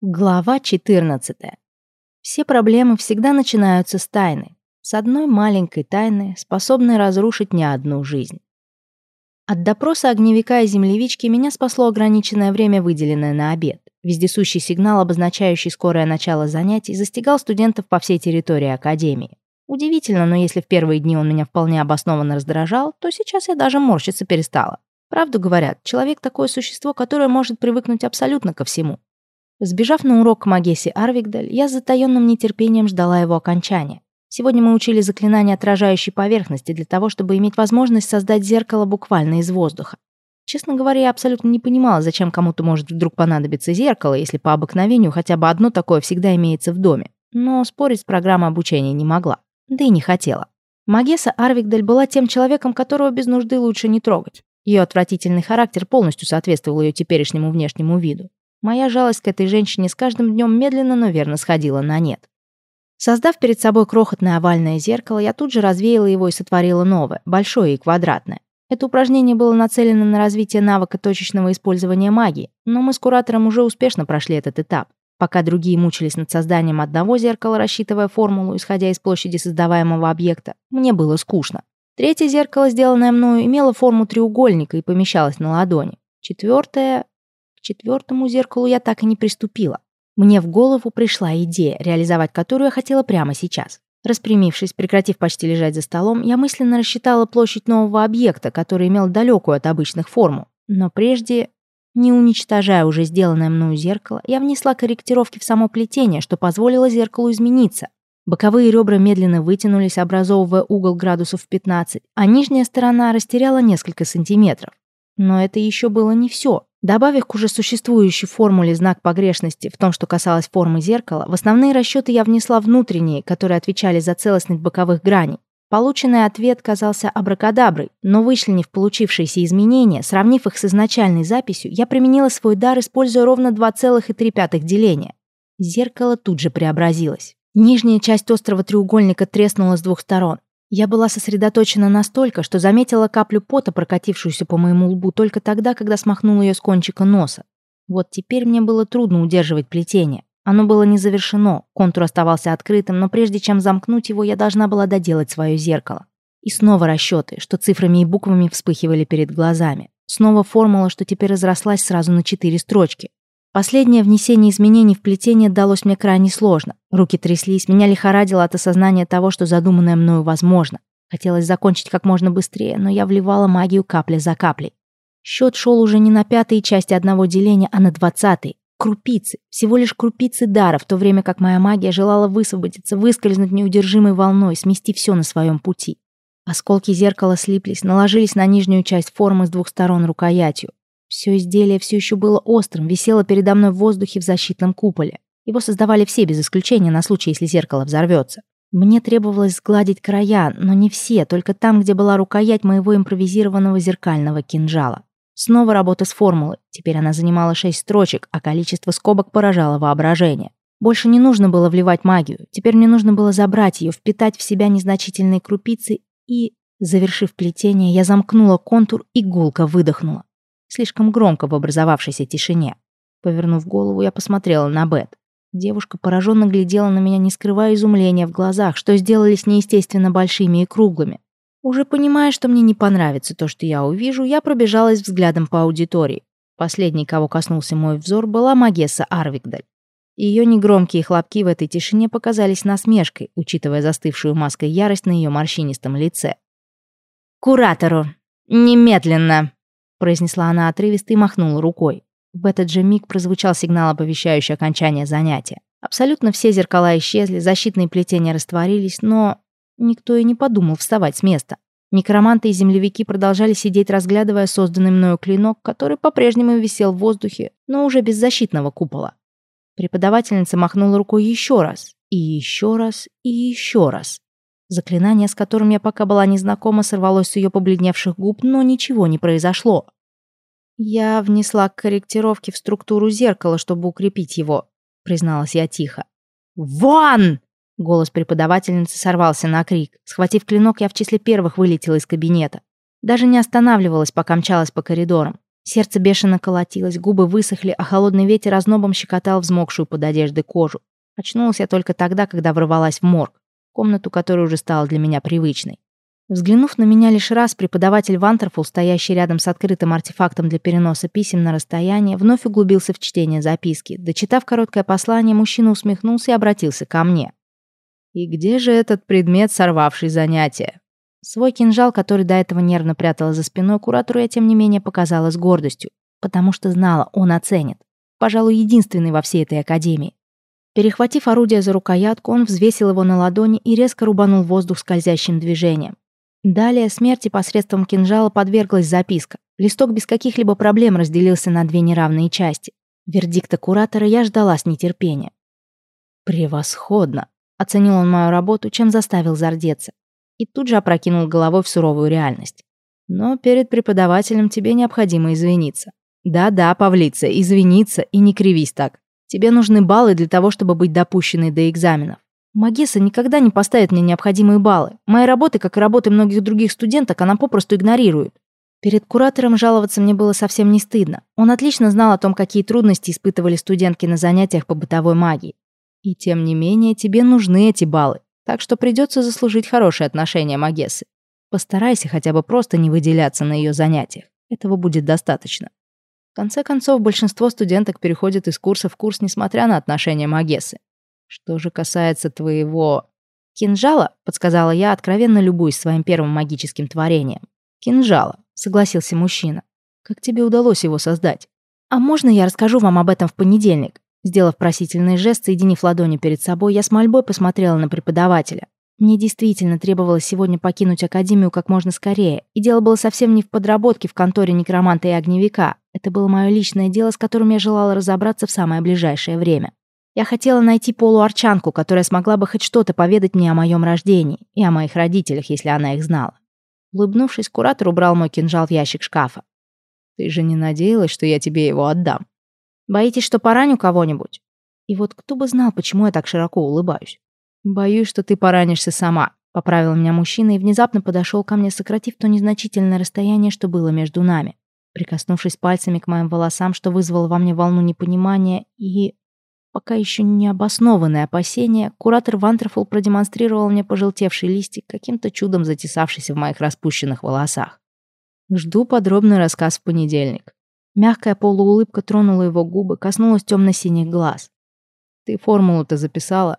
Глава 14. Все проблемы всегда начинаются с тайны. С одной маленькой тайны, способной разрушить не одну жизнь. От допроса огневика и землевички меня спасло ограниченное время, выделенное на обед. Вездесущий сигнал, обозначающий скорое начало занятий, застигал студентов по всей территории Академии. Удивительно, но если в первые дни он меня вполне обоснованно раздражал, то сейчас я даже морщиться перестала. Правду говорят, человек такое существо, которое может привыкнуть абсолютно ко всему. Сбежав на урок к Магессе Арвигдаль, я с затаённым нетерпением ждала его окончания. Сегодня мы учили заклинание отражающей поверхности для того, чтобы иметь возможность создать зеркало буквально из воздуха. Честно говоря, я абсолютно не понимала, зачем кому-то может вдруг понадобиться зеркало, если по обыкновению хотя бы одно такое всегда имеется в доме. Но спорить с программой обучения не могла. Да и не хотела. Магесса Арвигдаль была тем человеком, которого без нужды лучше не трогать. Ее отвратительный характер полностью соответствовал ее теперешнему внешнему виду. Моя жалость к этой женщине с каждым днем медленно, но верно сходила на нет. Создав перед собой крохотное овальное зеркало, я тут же развеяла его и сотворила новое, большое и квадратное. Это упражнение было нацелено на развитие навыка точечного использования магии, но мы с куратором уже успешно прошли этот этап. Пока другие мучились над созданием одного зеркала, рассчитывая формулу, исходя из площади создаваемого объекта, мне было скучно. Третье зеркало, сделанное мною, имело форму треугольника и помещалось на ладони. Четвертое четвертому зеркалу я так и не приступила. Мне в голову пришла идея, реализовать которую я хотела прямо сейчас. Распрямившись, прекратив почти лежать за столом, я мысленно рассчитала площадь нового объекта, который имел далекую от обычных форму. Но прежде, не уничтожая уже сделанное мною зеркало, я внесла корректировки в само плетение, что позволило зеркалу измениться. Боковые ребра медленно вытянулись, образовывая угол градусов в 15, а нижняя сторона растеряла несколько сантиметров. Но это еще было не все. Добавив к уже существующей формуле знак погрешности в том, что касалось формы зеркала, в основные расчеты я внесла внутренние, которые отвечали за целостность боковых граней. Полученный ответ казался абракадаброй, но вычленив получившиеся изменения, сравнив их с изначальной записью, я применила свой дар, используя ровно 2,3 деления. Зеркало тут же преобразилось. Нижняя часть острого треугольника треснула с двух сторон. Я была сосредоточена настолько, что заметила каплю пота, прокатившуюся по моему лбу только тогда, когда смахнула ее с кончика носа. Вот теперь мне было трудно удерживать плетение. Оно было не завершено, контур оставался открытым, но прежде чем замкнуть его, я должна была доделать свое зеркало. И снова расчеты, что цифрами и буквами вспыхивали перед глазами. Снова формула, что теперь разрослась сразу на четыре строчки. Последнее внесение изменений в плетение далось мне крайне сложно. Руки тряслись, меня лихорадило от осознания того, что задуманное мною возможно. Хотелось закончить как можно быстрее, но я вливала магию капля за каплей. Счет шел уже не на пятые части одного деления, а на двадцатые. Крупицы, всего лишь крупицы дара, в то время как моя магия желала высвободиться, выскользнуть неудержимой волной, смести все на своем пути. Осколки зеркала слиплись, наложились на нижнюю часть формы с двух сторон рукоятью. Все изделие все еще было острым, висело передо мной в воздухе в защитном куполе. Его создавали все без исключения на случай, если зеркало взорвется. Мне требовалось сгладить края, но не все, только там, где была рукоять моего импровизированного зеркального кинжала. Снова работа с формулой. Теперь она занимала шесть строчек, а количество скобок поражало воображение. Больше не нужно было вливать магию. Теперь мне нужно было забрать ее, впитать в себя незначительные крупицы и, завершив плетение, я замкнула контур и гулко выдохнула слишком громко в образовавшейся тишине. Повернув голову, я посмотрела на Бет. Девушка пораженно глядела на меня, не скрывая изумления в глазах, что сделались неестественно большими и круглыми. Уже понимая, что мне не понравится то, что я увижу, я пробежалась взглядом по аудитории. Последней, кого коснулся мой взор, была Магесса Арвигдаль. Ее негромкие хлопки в этой тишине показались насмешкой, учитывая застывшую маской ярость на ее морщинистом лице. «Куратору! Немедленно!» Произнесла она отрывисто и махнула рукой. В этот же миг прозвучал сигнал, оповещающий окончание занятия. Абсолютно все зеркала исчезли, защитные плетения растворились, но никто и не подумал вставать с места. Некроманты и землевики продолжали сидеть, разглядывая созданный мною клинок, который по-прежнему висел в воздухе, но уже без защитного купола. Преподавательница махнула рукой еще раз, и еще раз, и еще раз. Заклинание, с которым я пока была незнакома, сорвалось с ее побледневших губ, но ничего не произошло. «Я внесла корректировки в структуру зеркала, чтобы укрепить его», призналась я тихо. «Вон!» Голос преподавательницы сорвался на крик. Схватив клинок, я в числе первых вылетела из кабинета. Даже не останавливалась, пока мчалась по коридорам. Сердце бешено колотилось, губы высохли, а холодный ветер ознобом щекотал взмокшую под одеждой кожу. Очнулась я только тогда, когда ворвалась в морг, комнату, которая уже стала для меня привычной. Взглянув на меня лишь раз, преподаватель Вантерфул, стоящий рядом с открытым артефактом для переноса писем на расстояние, вновь углубился в чтение записки. Дочитав короткое послание, мужчина усмехнулся и обратился ко мне. «И где же этот предмет, сорвавший занятие?» Свой кинжал, который до этого нервно прятала за спиной, куратору я, тем не менее, показала с гордостью, потому что знала, он оценит. Пожалуй, единственный во всей этой академии. Перехватив орудие за рукоятку, он взвесил его на ладони и резко рубанул воздух скользящим движением. Далее смерти посредством кинжала подверглась записка. Листок без каких-либо проблем разделился на две неравные части. Вердикта куратора я ждала с нетерпением. «Превосходно!» — оценил он мою работу, чем заставил зардеться и тут же опрокинул головой в суровую реальность. Но перед преподавателем тебе необходимо извиниться. Да-да, Павлица, извиниться и не кривись так. Тебе нужны баллы для того, чтобы быть допущенной до экзаменов. Магесса никогда не поставит мне необходимые баллы. Мои работы, как и работы многих других студенток, она попросту игнорирует. Перед куратором жаловаться мне было совсем не стыдно. Он отлично знал о том, какие трудности испытывали студентки на занятиях по бытовой магии. И тем не менее, тебе нужны эти баллы. Так что придется заслужить хорошие отношения Магессы. Постарайся хотя бы просто не выделяться на ее занятиях. Этого будет достаточно. Конце концов, большинство студенток переходят из курса в курс, несмотря на отношения Магессы. Что же касается твоего... «Кинжала», — подсказала я, откровенно любуясь своим первым магическим творением. «Кинжала», — согласился мужчина. «Как тебе удалось его создать?» «А можно я расскажу вам об этом в понедельник?» Сделав просительный жест, соединив ладони перед собой, я с мольбой посмотрела на преподавателя. Мне действительно требовалось сегодня покинуть академию как можно скорее, и дело было совсем не в подработке в конторе некроманта и огневика. Это было мое личное дело, с которым я желала разобраться в самое ближайшее время. Я хотела найти полуарчанку, которая смогла бы хоть что-то поведать мне о моем рождении и о моих родителях, если она их знала. Улыбнувшись, куратор убрал мой кинжал в ящик шкафа. «Ты же не надеялась, что я тебе его отдам?» Боитесь, что пораню кого-нибудь? И вот кто бы знал, почему я так широко улыбаюсь. Боюсь, что ты поранишься сама, поправил меня мужчина и внезапно подошел ко мне, сократив то незначительное расстояние, что было между нами. Прикоснувшись пальцами к моим волосам, что вызвало во мне волну непонимания и пока еще не обоснованное опасение, куратор Вантерфул продемонстрировал мне пожелтевший листик, каким-то чудом затесавшийся в моих распущенных волосах. Жду подробный рассказ в понедельник. Мягкая полуулыбка тронула его губы, коснулась темно-синих глаз. «Ты формулу-то записала?»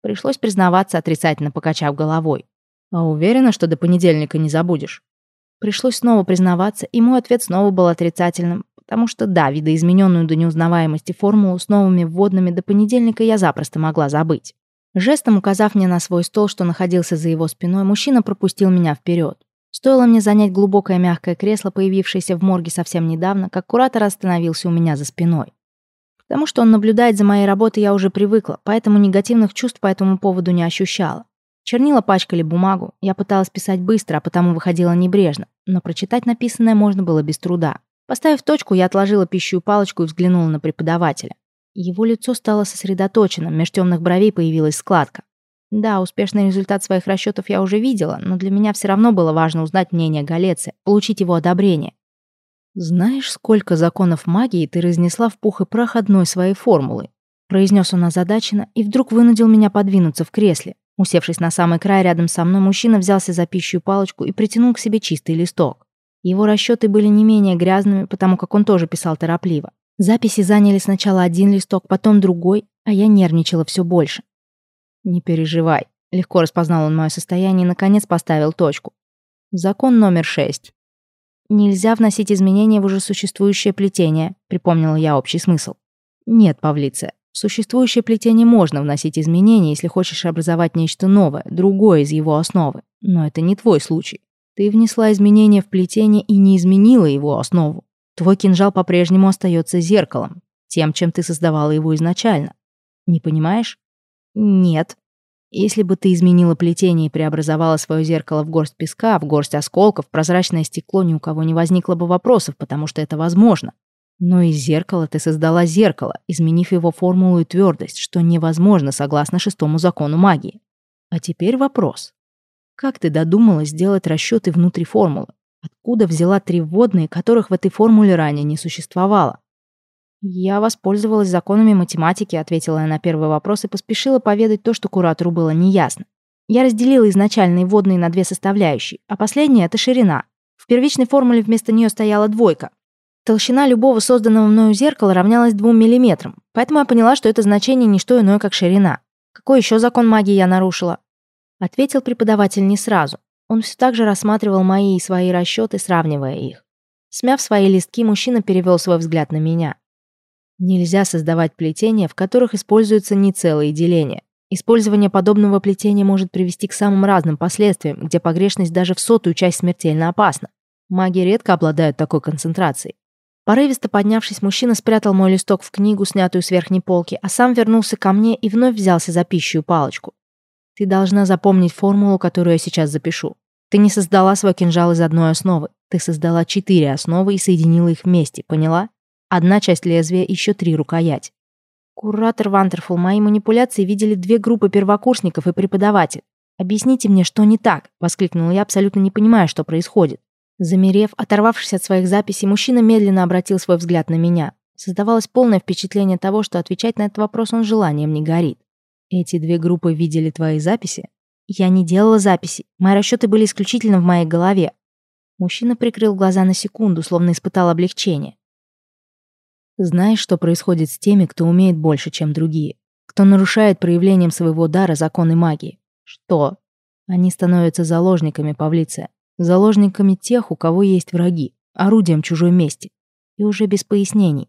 Пришлось признаваться, отрицательно покачав головой. «А уверена, что до понедельника не забудешь?» Пришлось снова признаваться, и мой ответ снова был отрицательным, потому что да, видоизмененную до неузнаваемости формулу с новыми вводными до понедельника я запросто могла забыть. Жестом указав мне на свой стол, что находился за его спиной, мужчина пропустил меня вперед. Стоило мне занять глубокое мягкое кресло, появившееся в морге совсем недавно, как куратор остановился у меня за спиной. Потому что он наблюдает за моей работой, я уже привыкла, поэтому негативных чувств по этому поводу не ощущала. Чернила пачкали бумагу, я пыталась писать быстро, а потому выходила небрежно, но прочитать написанное можно было без труда. Поставив точку, я отложила пищу палочку и взглянула на преподавателя. Его лицо стало сосредоточенным, меж темных бровей появилась складка. Да, успешный результат своих расчетов я уже видела, но для меня все равно было важно узнать мнение Галецы, получить его одобрение. «Знаешь, сколько законов магии ты разнесла в пух и прах одной своей формулы?» произнес он озадаченно и вдруг вынудил меня подвинуться в кресле. Усевшись на самый край рядом со мной, мужчина взялся за пищу палочку и притянул к себе чистый листок. Его расчеты были не менее грязными, потому как он тоже писал торопливо. Записи заняли сначала один листок, потом другой, а я нервничала все больше. «Не переживай». Легко распознал он мое состояние и, наконец, поставил точку. Закон номер шесть. «Нельзя вносить изменения в уже существующее плетение», припомнила я общий смысл. «Нет, Павлиция, в существующее плетение можно вносить изменения, если хочешь образовать нечто новое, другое из его основы. Но это не твой случай. Ты внесла изменения в плетение и не изменила его основу. Твой кинжал по-прежнему остается зеркалом, тем, чем ты создавала его изначально. Не понимаешь? Нет. Если бы ты изменила плетение и преобразовала свое зеркало в горсть песка, в горсть осколков, прозрачное стекло, ни у кого не возникло бы вопросов, потому что это возможно. Но из зеркала ты создала зеркало, изменив его формулу и твердость, что невозможно согласно шестому закону магии. А теперь вопрос. Как ты додумалась сделать расчеты внутри формулы? Откуда взяла три водные, которых в этой формуле ранее не существовало? «Я воспользовалась законами математики», — ответила я на первый вопрос и поспешила поведать то, что куратору было неясно. Я разделила изначальные водные на две составляющие, а последняя — это ширина. В первичной формуле вместо нее стояла двойка. Толщина любого созданного мною зеркала равнялась двум миллиметрам, поэтому я поняла, что это значение не что иное, как ширина. Какой еще закон магии я нарушила? Ответил преподаватель не сразу. Он все так же рассматривал мои и свои расчеты, сравнивая их. Смяв свои листки, мужчина перевел свой взгляд на меня. Нельзя создавать плетения, в которых используются не целые деления. Использование подобного плетения может привести к самым разным последствиям, где погрешность даже в сотую часть смертельно опасна. Маги редко обладают такой концентрацией. Порывисто поднявшись, мужчина спрятал мой листок в книгу, снятую с верхней полки, а сам вернулся ко мне и вновь взялся за пищу палочку. Ты должна запомнить формулу, которую я сейчас запишу. Ты не создала свой кинжал из одной основы. Ты создала четыре основы и соединила их вместе, поняла? Одна часть лезвия, еще три рукоять. Куратор Вантерфул, мои манипуляции видели две группы первокурсников и преподаватель. «Объясните мне, что не так?» — воскликнула я, абсолютно не понимая, что происходит. Замерев, оторвавшись от своих записей, мужчина медленно обратил свой взгляд на меня. Создавалось полное впечатление того, что отвечать на этот вопрос он желанием не горит. «Эти две группы видели твои записи?» «Я не делала записи. Мои расчеты были исключительно в моей голове». Мужчина прикрыл глаза на секунду, словно испытал облегчение. Знаешь, что происходит с теми, кто умеет больше, чем другие? Кто нарушает проявлением своего дара законы магии? Что? Они становятся заложниками Павлиция. Заложниками тех, у кого есть враги. Орудием чужой мести. И уже без пояснений.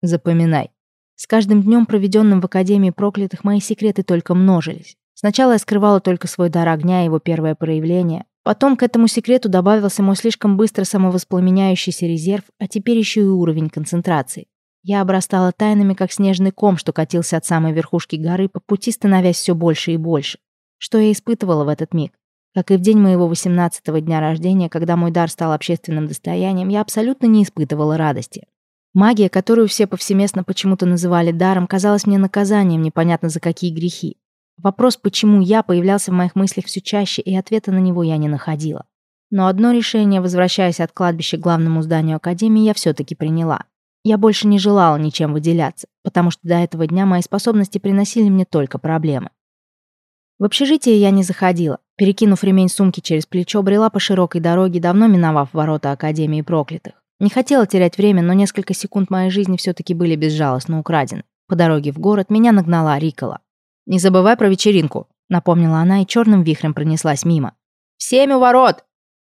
Запоминай. С каждым днем, проведенным в Академии проклятых, мои секреты только множились. Сначала я скрывала только свой дар огня и его первое проявление. Потом к этому секрету добавился мой слишком быстро самовоспламеняющийся резерв, а теперь еще и уровень концентрации. Я обрастала тайнами, как снежный ком, что катился от самой верхушки горы, по пути становясь все больше и больше. Что я испытывала в этот миг? Как и в день моего 18-го дня рождения, когда мой дар стал общественным достоянием, я абсолютно не испытывала радости. Магия, которую все повсеместно почему-то называли даром, казалась мне наказанием непонятно за какие грехи. Вопрос, почему я, появлялся в моих мыслях все чаще, и ответа на него я не находила. Но одно решение, возвращаясь от кладбища к главному зданию Академии, я все-таки приняла. Я больше не желала ничем выделяться, потому что до этого дня мои способности приносили мне только проблемы. В общежитие я не заходила. Перекинув ремень сумки через плечо, брела по широкой дороге, давно миновав ворота Академии проклятых. Не хотела терять время, но несколько секунд моей жизни все-таки были безжалостно украдены. По дороге в город меня нагнала Рикола. «Не забывай про вечеринку», — напомнила она и черным вихрем пронеслась мимо. «В семь у ворот!»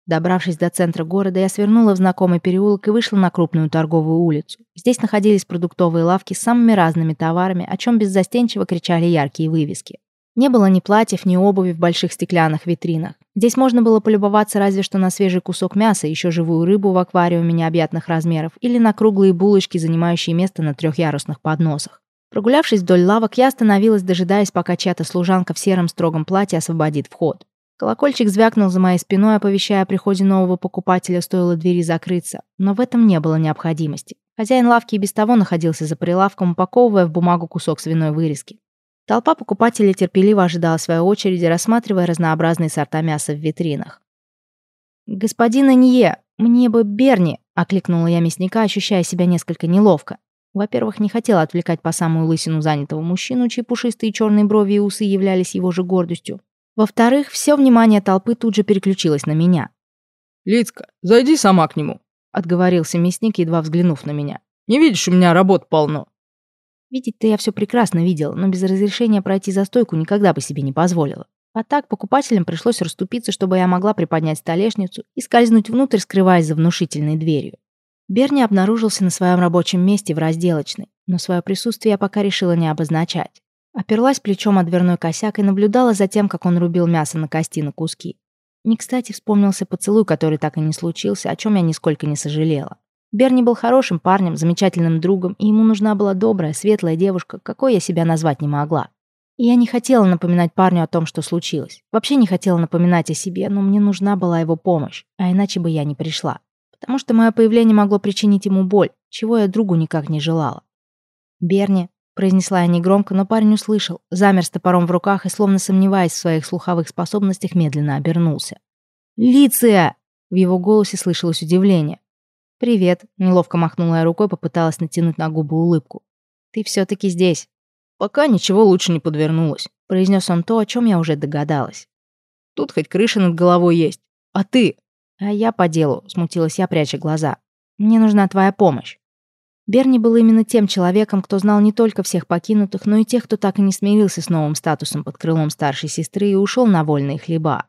Добравшись до центра города, я свернула в знакомый переулок и вышла на крупную торговую улицу. Здесь находились продуктовые лавки с самыми разными товарами, о чем беззастенчиво кричали яркие вывески. Не было ни платьев, ни обуви в больших стеклянных витринах. Здесь можно было полюбоваться разве что на свежий кусок мяса, еще живую рыбу в аквариуме необъятных размеров или на круглые булочки, занимающие место на трехъярусных подносах. Прогулявшись вдоль лавок, я остановилась, дожидаясь, пока чья-то служанка в сером строгом платье освободит вход. Колокольчик звякнул за моей спиной, оповещая о приходе нового покупателя, стоило двери закрыться. Но в этом не было необходимости. Хозяин лавки и без того находился за прилавком, упаковывая в бумагу кусок свиной вырезки. Толпа покупателей терпеливо ожидала своей очереди, рассматривая разнообразные сорта мяса в витринах. «Господин Анье, мне бы Берни!» — окликнула я мясника, ощущая себя несколько неловко. Во-первых, не хотела отвлекать по самую лысину занятого мужчину, чьи пушистые черные брови и усы являлись его же гордостью. Во-вторых, все внимание толпы тут же переключилось на меня. «Лицка, зайди сама к нему», — отговорился мясник, едва взглянув на меня. «Не видишь, у меня работ полно». Видеть-то я все прекрасно видела, но без разрешения пройти за стойку никогда бы себе не позволила. А так покупателям пришлось расступиться, чтобы я могла приподнять столешницу и скользнуть внутрь, скрываясь за внушительной дверью. Берни обнаружился на своем рабочем месте в разделочной, но свое присутствие я пока решила не обозначать. Оперлась плечом о дверной косяк и наблюдала за тем, как он рубил мясо на кости на куски. Не кстати вспомнился поцелуй, который так и не случился, о чем я нисколько не сожалела. Берни был хорошим парнем, замечательным другом, и ему нужна была добрая, светлая девушка, какой я себя назвать не могла. И я не хотела напоминать парню о том, что случилось. Вообще не хотела напоминать о себе, но мне нужна была его помощь, а иначе бы я не пришла. Потому что мое появление могло причинить ему боль, чего я другу никак не желала. Берни, произнесла я негромко, но парень услышал, замер с топором в руках и, словно сомневаясь в своих слуховых способностях, медленно обернулся. «Лиция!» В его голосе слышалось удивление. «Привет», — неловко махнула я рукой, попыталась натянуть на губы улыбку. «Ты все-таки здесь». «Пока ничего лучше не подвернулось», — произнес он то, о чем я уже догадалась. «Тут хоть крыша над головой есть. А ты?» «А я по делу», — смутилась я, пряча глаза. «Мне нужна твоя помощь». Берни был именно тем человеком, кто знал не только всех покинутых, но и тех, кто так и не смирился с новым статусом под крылом старшей сестры и ушел на вольные хлеба.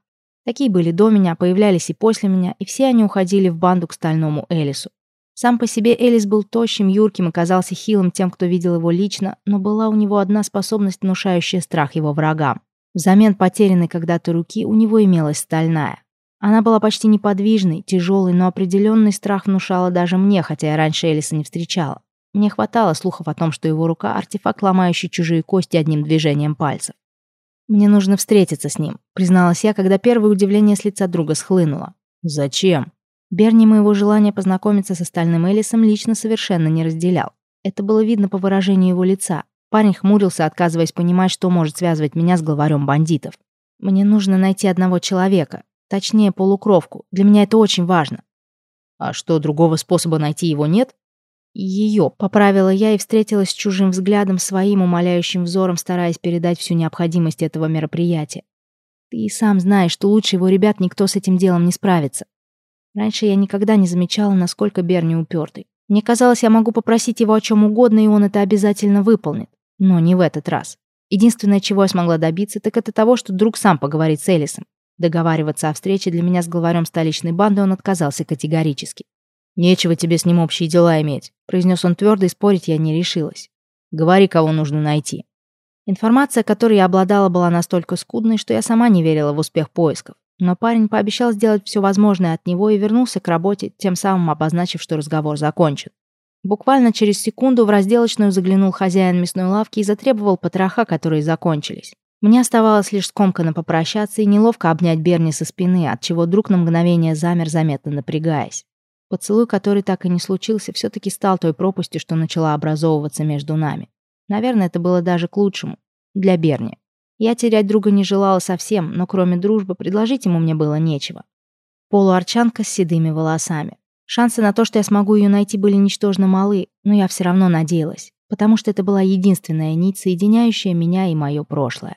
Такие были до меня, появлялись и после меня, и все они уходили в банду к стальному Элису. Сам по себе Элис был тощим, юрким и казался хилым тем, кто видел его лично, но была у него одна способность, внушающая страх его врагам. Взамен потерянной когда-то руки у него имелась стальная. Она была почти неподвижной, тяжелой, но определенный страх внушала даже мне, хотя я раньше Элиса не встречала. Мне хватало слухов о том, что его рука – артефакт, ломающий чужие кости одним движением пальцев. «Мне нужно встретиться с ним», — призналась я, когда первое удивление с лица друга схлынуло. «Зачем?» Берни моего желания познакомиться с остальным Элисом лично совершенно не разделял. Это было видно по выражению его лица. Парень хмурился, отказываясь понимать, что может связывать меня с главарем бандитов. «Мне нужно найти одного человека. Точнее, полукровку. Для меня это очень важно». «А что, другого способа найти его нет?» Ее поправила я и встретилась с чужим взглядом, своим умоляющим взором, стараясь передать всю необходимость этого мероприятия. Ты и сам знаешь, что лучше его ребят никто с этим делом не справится. Раньше я никогда не замечала, насколько Берни упертый. Мне казалось, я могу попросить его о чем угодно, и он это обязательно выполнит. Но не в этот раз. Единственное, чего я смогла добиться, так это того, что друг сам поговорит с Элисом. Договариваться о встрече для меня с главарем столичной банды он отказался категорически. «Нечего тебе с ним общие дела иметь», — произнес он твердо, и спорить я не решилась. «Говори, кого нужно найти». Информация, которой я обладала, была настолько скудной, что я сама не верила в успех поисков. Но парень пообещал сделать все возможное от него и вернулся к работе, тем самым обозначив, что разговор закончен. Буквально через секунду в разделочную заглянул хозяин мясной лавки и затребовал потроха, которые закончились. Мне оставалось лишь скомканно попрощаться и неловко обнять Берни со спины, от чего друг на мгновение замер, заметно напрягаясь. Поцелуй, который так и не случился, все-таки стал той пропастью, что начала образовываться между нами. Наверное, это было даже к лучшему. Для Берни. Я терять друга не желала совсем, но кроме дружбы предложить ему мне было нечего. Полуарчанка с седыми волосами. Шансы на то, что я смогу ее найти, были ничтожно малы, но я все равно надеялась, потому что это была единственная нить, соединяющая меня и мое прошлое.